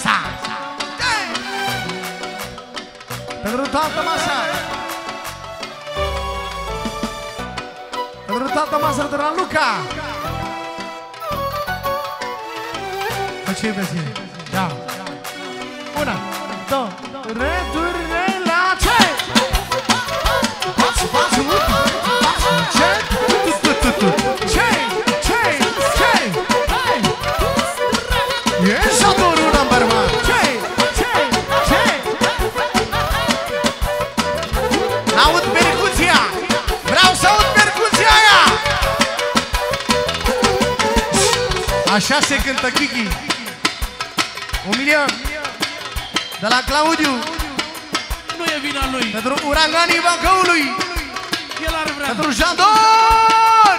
massaggi. Terutama massaggi. Terutama massaggi dengan luka. Facile, facile. Ciao. Una, due, tre, due, Așa se cântă Kiki. Un milion. De la Claudiu. Nu e vina lui. Pentru uraganii Bacăului. El ar vrea. Pentru Jador.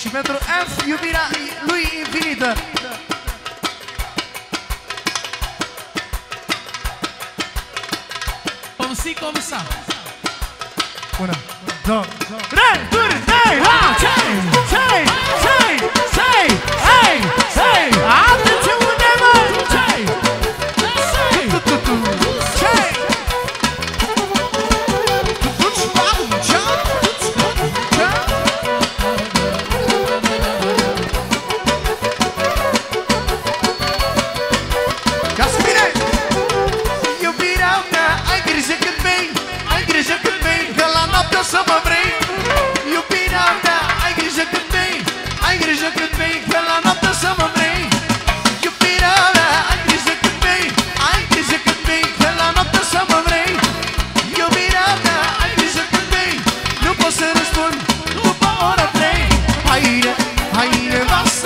Și pentru F, iubirea lui infinită. Cum si, cum sa. Bună. Două. Trei, doi, trei, ha, trei. hayre hayre bas